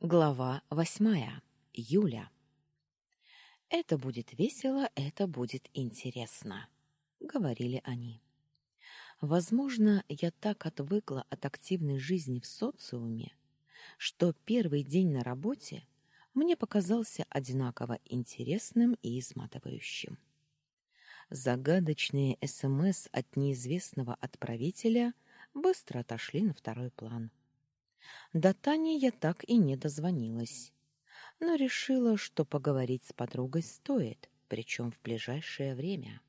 Глава восьмая. Юля. «Это будет весело, это будет интересно», — говорили они. Возможно, я так отвыкла от активной жизни в социуме, что первый день на работе мне показался одинаково интересным и изматывающим. Загадочные СМС от неизвестного отправителя быстро отошли на второй план. До Тани я так и не дозвонилась, но решила, что поговорить с подругой стоит, причем в ближайшее время.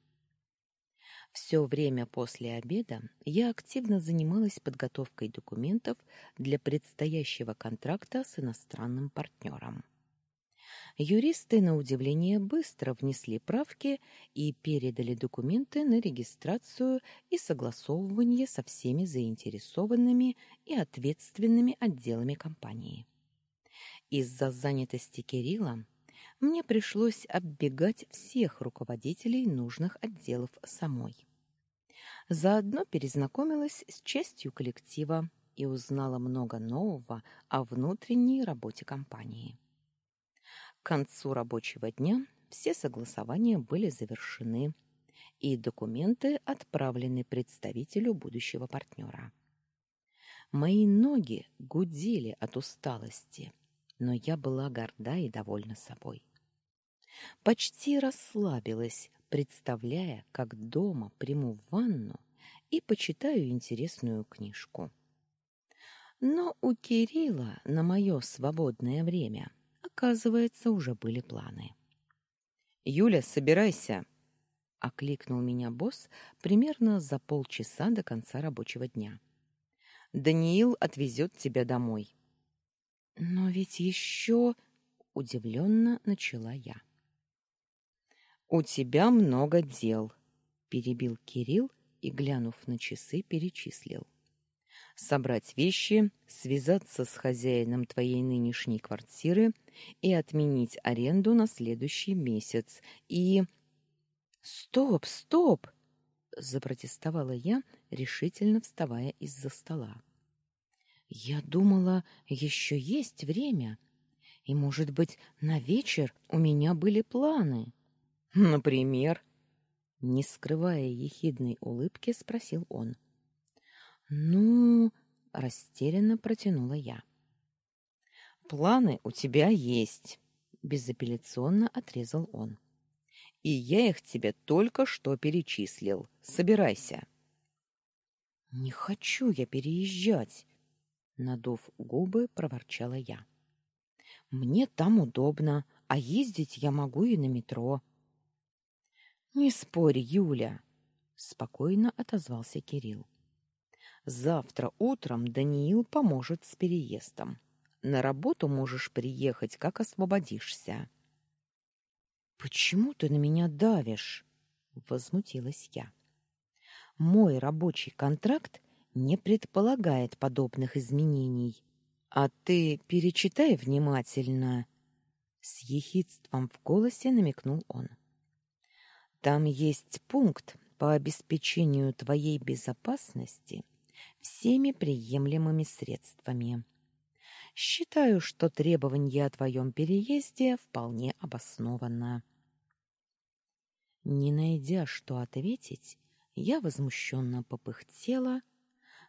Все время после обеда я активно занималась подготовкой документов для предстоящего контракта с иностранным партнером. Юристы, на удивление, быстро внесли правки и передали документы на регистрацию и согласовывание со всеми заинтересованными и ответственными отделами компании. Из-за занятости Кирилла мне пришлось оббегать всех руководителей нужных отделов самой. Заодно перезнакомилась с частью коллектива и узнала много нового о внутренней работе компании. К концу рабочего дня все согласования были завершены, и документы отправлены представителю будущего партнера. Мои ноги гудели от усталости, но я была горда и довольна собой. Почти расслабилась, представляя, как дома приму ванну и почитаю интересную книжку. Но у Кирилла на мое свободное время Оказывается, уже были планы. «Юля, собирайся!» — окликнул меня босс примерно за полчаса до конца рабочего дня. «Даниил отвезет тебя домой». «Но ведь еще...» — удивленно начала я. «У тебя много дел», — перебил Кирилл и, глянув на часы, перечислил собрать вещи, связаться с хозяином твоей нынешней квартиры и отменить аренду на следующий месяц. И... Стоп, стоп! запротестовала я, решительно вставая из-за стола. Я думала, еще есть время. И, может быть, на вечер у меня были планы. Например, не скрывая ехидной улыбки, спросил он. — ну, растерянно протянула я. Планы у тебя есть, безапелляционно отрезал он. И я их тебе только что перечислил. Собирайся. Не хочу я переезжать, надув губы, проворчала я. Мне там удобно, а ездить я могу и на метро. Не спорь, Юля, спокойно отозвался Кирилл. Завтра утром Даниил поможет с переездом. На работу можешь приехать, как освободишься. Почему ты на меня давишь? возмутилась я. Мой рабочий контракт не предполагает подобных изменений. А ты перечитай внимательно, с ехидством в голосе намекнул он. Там есть пункт по обеспечению твоей безопасности всеми приемлемыми средствами. Считаю, что требование о твоем переезде вполне обосновано. Не найдя, что ответить, я возмущенно попыхтела,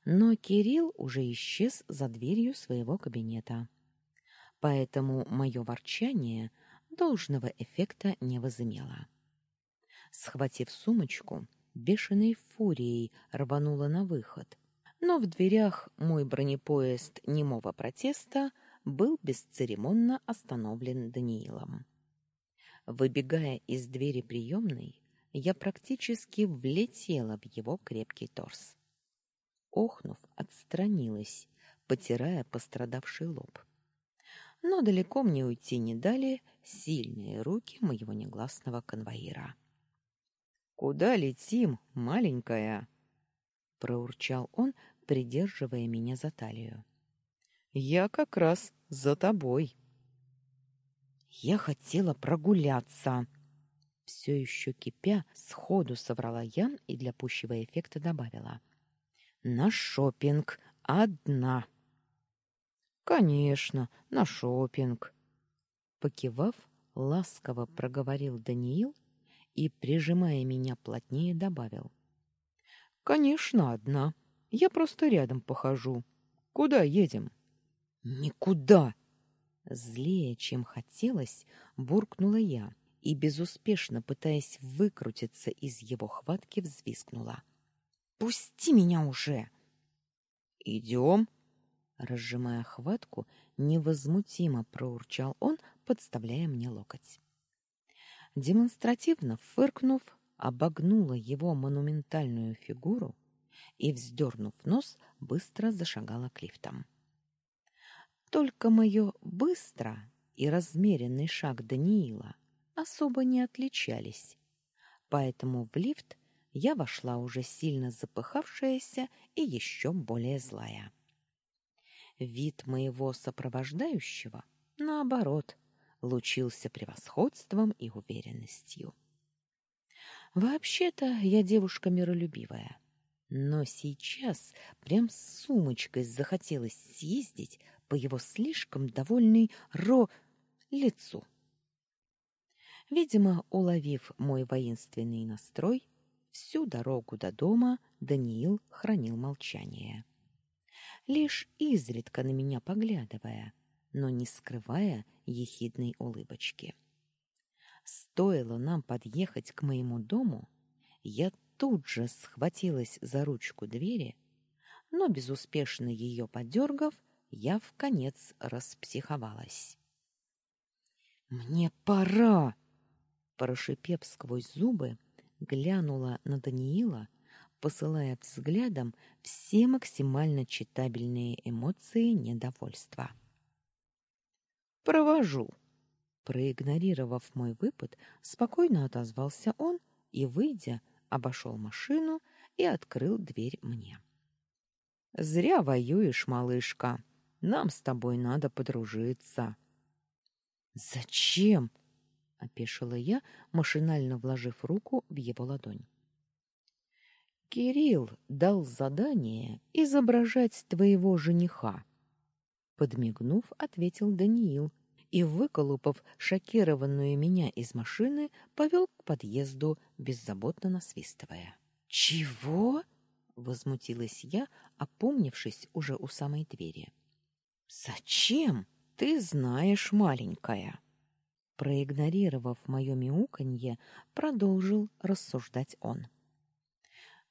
но Кирилл уже исчез за дверью своего кабинета. Поэтому мое ворчание должного эффекта не возымело. Схватив сумочку, бешеной фурией рванула на выход, но в дверях мой бронепоезд немого протеста был бесцеремонно остановлен Даниилом. Выбегая из двери приемной, я практически влетела в его крепкий торс. Охнув, отстранилась, потирая пострадавший лоб. Но далеко мне уйти не дали сильные руки моего негласного конвоира. «Куда летим, маленькая?» проурчал он, придерживая меня за талию. Я как раз за тобой. Я хотела прогуляться. Все еще кипя, сходу соврала я и для пущего эффекта добавила: на шопинг одна. Конечно, на шопинг. Покивав, ласково проговорил Даниил и, прижимая меня плотнее, добавил: Конечно, одна. Я просто рядом похожу. Куда едем? Никуда. Злее, чем хотелось, буркнула я и безуспешно пытаясь выкрутиться из его хватки, взвизгнула: "Пусти меня уже!" «Идем!» Разжимая хватку, невозмутимо проурчал он, подставляя мне локоть. Демонстративно фыркнув, обогнула его монументальную фигуру и, вздернув нос, быстро зашагала к лифтам. Только мое «быстро» и размеренный шаг Даниила особо не отличались, поэтому в лифт я вошла уже сильно запыхавшаяся и еще более злая. Вид моего сопровождающего, наоборот, лучился превосходством и уверенностью. Вообще-то я девушка миролюбивая, но сейчас прям с сумочкой захотелось съездить по его слишком довольной ро лицу. Видимо, уловив мой воинственный настрой, всю дорогу до дома Даниил хранил молчание. Лишь изредка на меня поглядывая, но не скрывая ехидной улыбочки. Стоило нам подъехать к моему дому, я тут же схватилась за ручку двери, но безуспешно ее подергав, я в конец распсиховалась. Мне пора, прошипев сквозь зубы, глянула на Даниила, посылая взглядом все максимально читабельные эмоции недовольства. Провожу. Проигнорировав мой выпад, спокойно отозвался он и, выйдя, обошел машину и открыл дверь мне. Зря воюешь, малышка. Нам с тобой надо подружиться. Зачем? опешила я, машинально вложив руку в его ладонь. Кирилл дал задание изображать твоего жениха. Подмигнув, ответил Даниил и, выколупав шокированную меня из машины, повел к подъезду, беззаботно насвистывая. «Чего?» — возмутилась я, опомнившись уже у самой двери. «Зачем? Ты знаешь, маленькая!» Проигнорировав мое мяуканье, продолжил рассуждать он.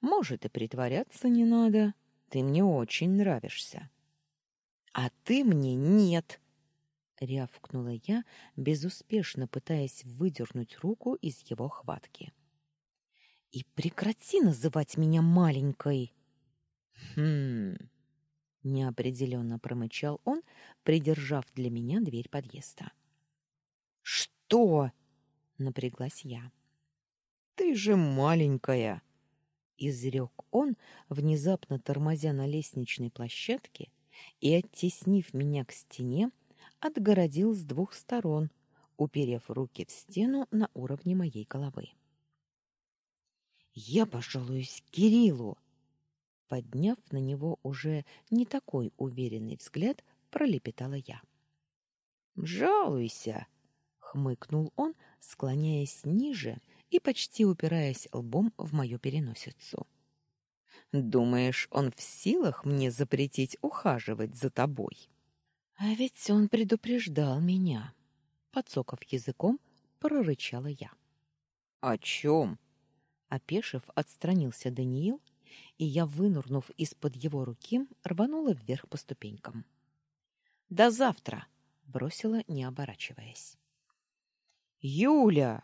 «Может, и притворяться не надо. Ты мне очень нравишься». «А ты мне нет!» — рявкнула я, безуспешно пытаясь выдернуть руку из его хватки. «И прекрати называть меня маленькой!» «Хм...» — неопределенно промычал он, придержав для меня дверь подъезда. «Что?» — напряглась я. «Ты же маленькая!» — изрек он, внезапно тормозя на лестничной площадке и, оттеснив меня к стене, отгородил с двух сторон, уперев руки в стену на уровне моей головы. «Я пожалуюсь Кириллу!» Подняв на него уже не такой уверенный взгляд, пролепетала я. «Жалуйся!» хмыкнул он, склоняясь ниже и почти упираясь лбом в мою переносицу. Думаешь, он в силах мне запретить ухаживать за тобой? А ведь он предупреждал меня. Подсоков языком, прорычала я. О чем? Опешив, отстранился Даниил, и я, вынурнув из-под его руки, рванула вверх по ступенькам. До завтра, бросила, не оборачиваясь. Юля,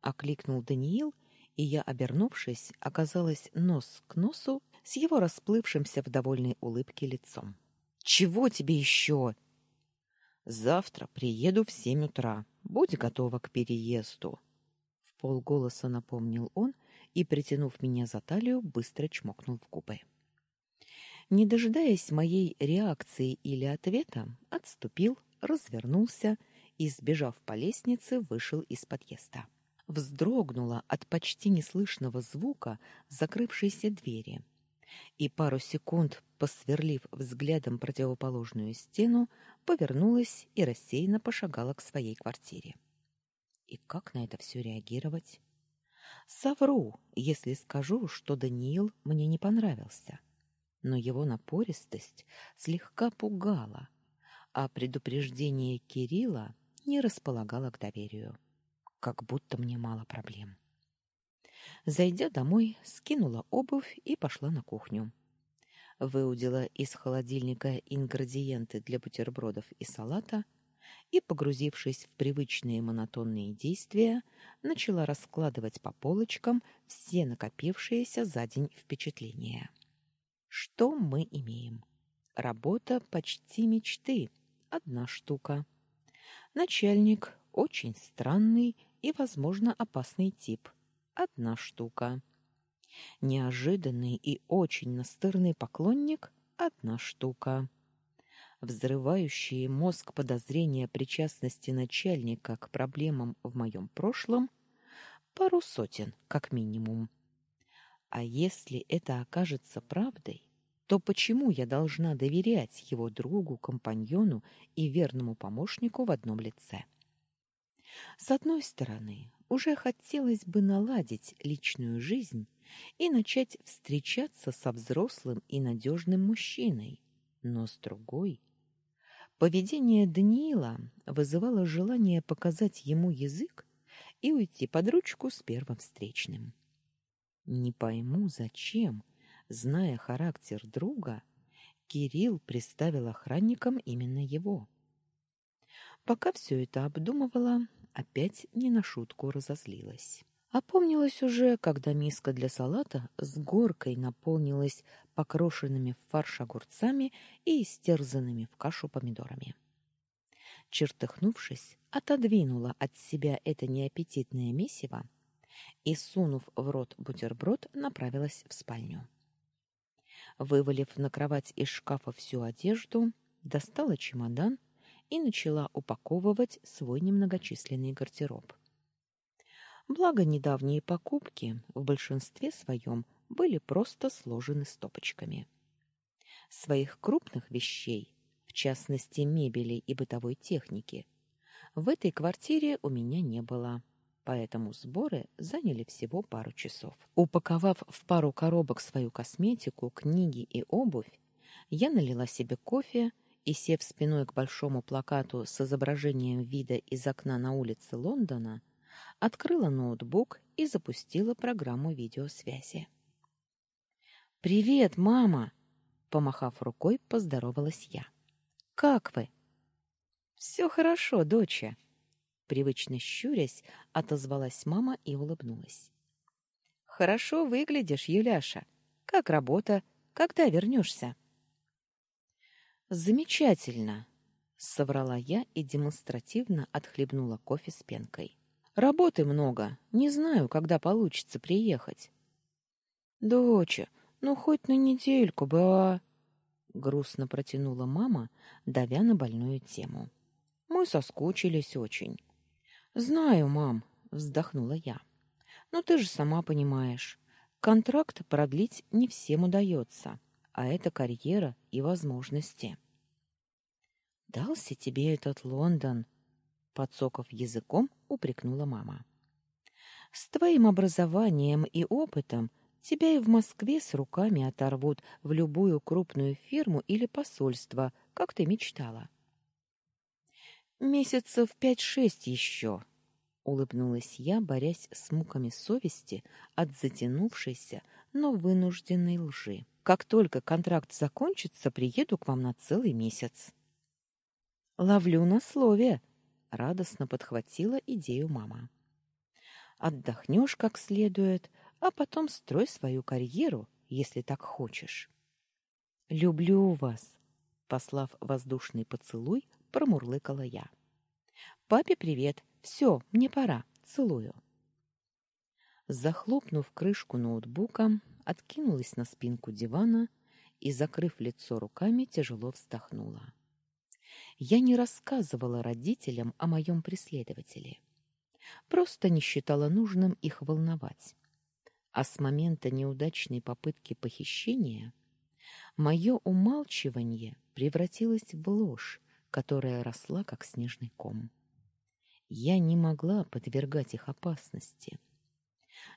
окликнул Даниил, и я, обернувшись, оказалась нос к носу с его расплывшимся в довольной улыбке лицом. Чего тебе еще?» Завтра приеду в семь утра. Будь готова к переезду. В полголоса напомнил он и, притянув меня за талию, быстро чмокнул в губы. Не дожидаясь моей реакции или ответа, отступил, развернулся и, сбежав по лестнице, вышел из подъезда. Вздрогнула от почти неслышного звука закрывшейся двери И пару секунд, посверлив взглядом противоположную стену, повернулась и рассеянно пошагала к своей квартире. И как на это все реагировать? Совру, если скажу, что Даниил мне не понравился. Но его напористость слегка пугала, а предупреждение Кирилла не располагало к доверию. Как будто мне мало проблем. Зайдя домой, скинула обувь и пошла на кухню. Выудила из холодильника ингредиенты для бутербродов и салата и, погрузившись в привычные монотонные действия, начала раскладывать по полочкам все накопившиеся за день впечатления. Что мы имеем? Работа почти мечты. Одна штука. Начальник очень странный и, возможно, опасный тип. Одна штука. Неожиданный и очень настырный поклонник одна штука. Взрывающие мозг подозрения причастности начальника к проблемам в моем прошлом пару сотен, как минимум. А если это окажется правдой, то почему я должна доверять его другу, компаньону и верному помощнику в одном лице? С одной стороны, уже хотелось бы наладить личную жизнь и начать встречаться со взрослым и надежным мужчиной, но с другой поведение Даниила вызывало желание показать ему язык и уйти под ручку с первым встречным. Не пойму, зачем, зная характер друга, Кирилл приставил охранникам именно его. Пока все это обдумывала, опять не на шутку разозлилась. Опомнилась уже, когда миска для салата с горкой наполнилась покрошенными в фарш огурцами и истерзанными в кашу помидорами. Чертыхнувшись, отодвинула от себя это неаппетитное месиво и, сунув в рот бутерброд, направилась в спальню. Вывалив на кровать из шкафа всю одежду, достала чемодан и начала упаковывать свой немногочисленный гардероб. Благо, недавние покупки в большинстве своем были просто сложены стопочками. Своих крупных вещей, в частности мебели и бытовой техники, в этой квартире у меня не было, поэтому сборы заняли всего пару часов. Упаковав в пару коробок свою косметику, книги и обувь, я налила себе кофе и, сев спиной к большому плакату с изображением вида из окна на улице Лондона, открыла ноутбук и запустила программу видеосвязи. «Привет, мама!» — помахав рукой, поздоровалась я. «Как вы?» «Все хорошо, доча!» Привычно щурясь, отозвалась мама и улыбнулась. «Хорошо выглядишь, Юляша. Как работа? Когда вернешься?» Замечательно, соврала я и демонстративно отхлебнула кофе с пенкой. Работы много, не знаю, когда получится приехать. Доча, ну хоть на недельку бы, а... грустно протянула мама, давя на больную тему. Мы соскучились очень. Знаю, мам, вздохнула я. Но ты же сама понимаешь, контракт продлить не всем удается а это карьера и возможности. Дался тебе этот Лондон, подсоков языком, упрекнула мама. С твоим образованием и опытом тебя и в Москве с руками оторвут в любую крупную фирму или посольство, как ты мечтала. Месяцев пять-шесть еще, улыбнулась я, борясь с муками совести от затянувшейся, но вынужденной лжи. Как только контракт закончится, приеду к вам на целый месяц. Ловлю на слове, радостно подхватила идею мама. Отдохнешь как следует, а потом строй свою карьеру, если так хочешь. Люблю вас, послав воздушный поцелуй, промурлыкала я. Папе привет. Все, мне пора. Целую. Захлопнув крышку ноутбука, откинулась на спинку дивана и, закрыв лицо руками, тяжело вздохнула. Я не рассказывала родителям о моем преследователе. Просто не считала нужным их волновать. А с момента неудачной попытки похищения мое умалчивание превратилось в ложь, которая росла как снежный ком. Я не могла подвергать их опасности.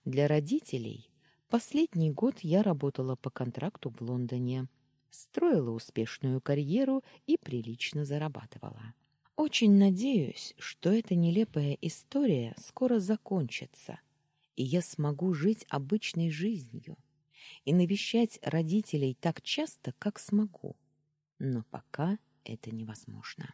Для родителей последний год я работала по контракту в Лондоне, строила успешную карьеру и прилично зарабатывала. Очень надеюсь, что эта нелепая история скоро закончится, и я смогу жить обычной жизнью и навещать родителей так часто, как смогу. Но пока это невозможно.